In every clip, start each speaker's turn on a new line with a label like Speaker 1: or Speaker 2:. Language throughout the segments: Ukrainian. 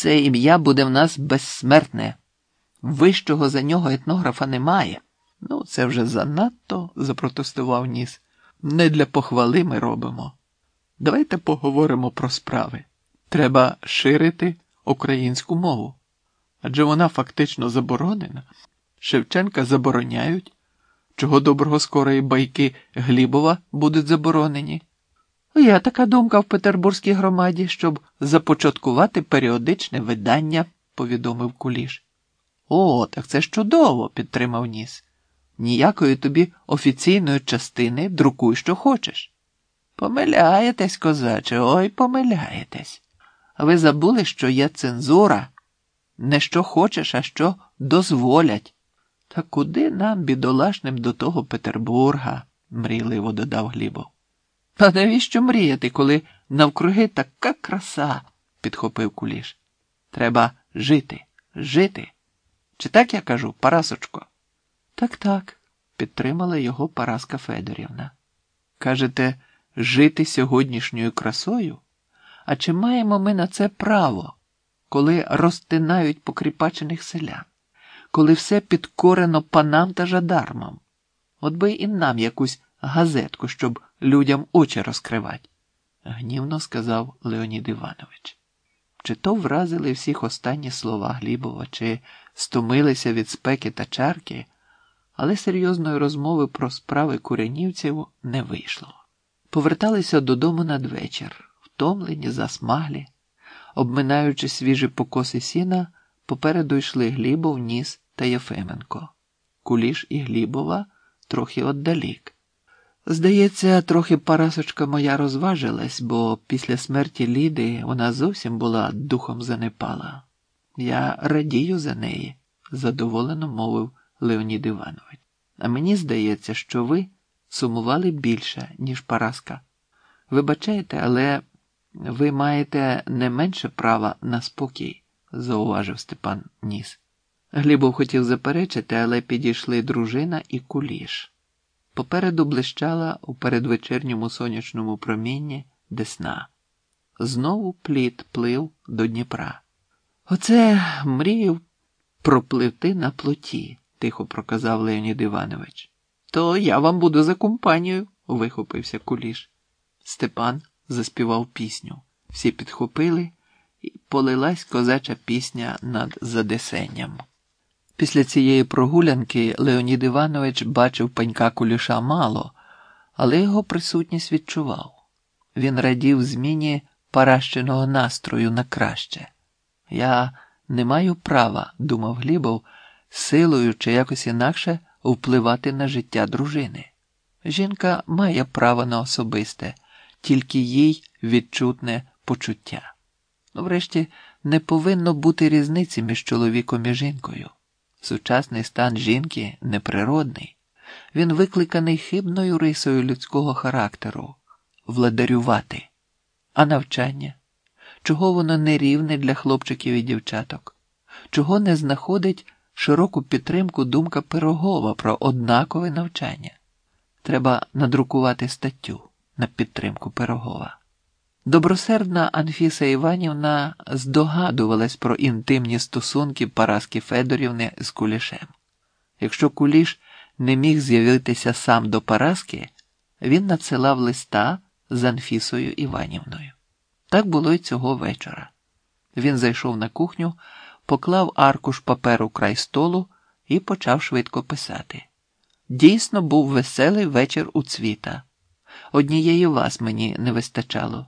Speaker 1: Це ім'я буде в нас безсмертне. Вищого за нього етнографа немає. Ну, це вже занадто, запротестував ніс. Не для похвали ми робимо. Давайте поговоримо про справи. Треба ширити українську мову. Адже вона фактично заборонена. Шевченка забороняють, чого доброго скоро і байки Глібова будуть заборонені. Є така думка в Петербурзькій громаді, щоб започаткувати періодичне видання, повідомив Куліш. О, так це ж чудово, підтримав ніс. Ніякої тобі офіційної частини друкуй, що хочеш. Помиляєтесь, козаче, ой, помиляєтесь. Ви забули, що є цензура. Не що хочеш, а що дозволять. Та куди нам, бідолашним, до того Петербурга? мрійливо додав Глібов. А навіщо мріяти, коли навкруги така краса? підхопив куліш. Треба жити, жити. Чи так я кажу, Парасочко? Так, так, підтримала його Параска Федорівна. Кажете, жити сьогоднішньою красою? А чи маємо ми на це право, коли розтинають покріпачених селян, коли все підкорено панам та жадармам? От би і нам якусь газетку, щоб людям очі розкривати, гнівно сказав Леонід Іванович. Чи то вразили всіх останні слова Глібова, чи стомилися від спеки та чарки, але серйозної розмови про справи куренівців не вийшло. Поверталися додому надвечір, втомлені, засмаглі, обминаючи свіжі покоси сіна, попереду йшли Глібов, Ніс та Єфименко. Куліш і Глібова трохи отдалік. Здається, трохи Парасочка моя розважилась, бо після смерті Ліди вона зовсім була духом занепала. Я радію за неї, задоволено мовив Леонід Іванович. А мені здається, що ви сумували більше, ніж Параска. Вибачайте, але ви маєте не менше права на спокій, зауважив Степан Ніс. Глібов хотів заперечити, але підійшли дружина і куліш. Попереду блищала у передвечірньому сонячному промінні десна. Знову плід плив до Дніпра. Оце мрію пропливти на плоті, тихо проказав Леонід Іванович. То я вам буду за компанію, вихопився куліш. Степан заспівав пісню. Всі підхопили, і полилась козача пісня над задесенням. Після цієї прогулянки Леонід Іванович бачив панька куліша мало, але його присутність відчував. Він радів зміні паращеного настрою на краще. Я не маю права, думав Глібов, силою чи якось інакше впливати на життя дружини. Жінка має право на особисте, тільки їй відчутне почуття. Врешті, не повинно бути різниці між чоловіком і жінкою. Сучасний стан жінки неприродний, він викликаний хибною рисою людського характеру владарювати, а навчання, чого воно не рівне для хлопчиків і дівчаток, чого не знаходить широку підтримку думка Пирогова про однакове навчання. Треба надрукувати статтю на підтримку Пирогова. Добросердна Анфіса Іванівна здогадувалась про інтимні стосунки Параски Федорівни з Кулішем. Якщо Куліш не міг з'явитися сам до Параски, він надсилав листа з Анфісою Іванівною. Так було й цього вечора. Він зайшов на кухню, поклав аркуш паперу край столу і почав швидко писати. Дійсно, був веселий вечір у цвіта. Однієї вас мені не вистачало.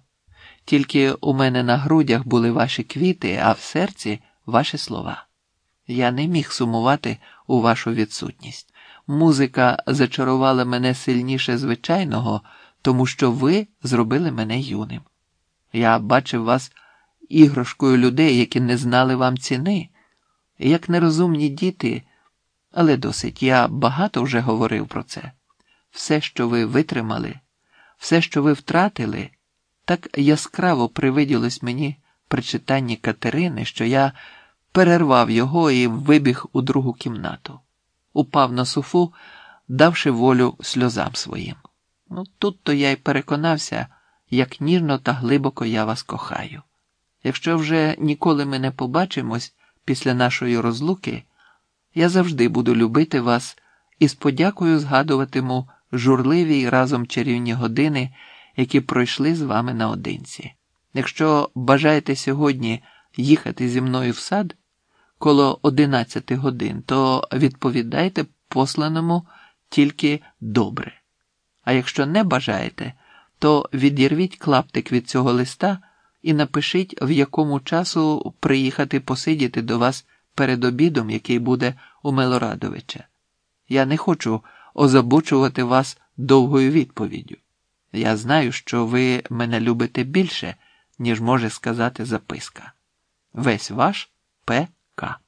Speaker 1: Тільки у мене на грудях були ваші квіти, а в серці ваші слова. Я не міг сумувати у вашу відсутність. Музика зачарувала мене сильніше звичайного, тому що ви зробили мене юним. Я бачив вас іграшкою людей, які не знали вам ціни, як нерозумні діти, але досить я багато вже говорив про це. Все, що ви витримали, все, що ви втратили. Так яскраво привиділось мені при читанні Катерини, що я перервав його і вибіг у другу кімнату, упав на суфу, давши волю сльозам своїм. Ну, тут то я й переконався, як ніжно та глибоко я вас кохаю. Якщо вже ніколи ми не побачимось після нашої розлуки, я завжди буду любити вас і з подякою згадуватиму журливі разом чарівні години, які пройшли з вами наодинці. Якщо бажаєте сьогодні їхати зі мною в сад коло 11 годин, то відповідайте посланому тільки добре. А якщо не бажаєте, то відірвіть клаптик від цього листа і напишіть, в якому часу приїхати посидіти до вас перед обідом, який буде у Милорадовича. Я не хочу озабочувати вас довгою відповіддю. Я знаю, що ви мене любите більше, ніж може сказати записка. Весь ваш П.К.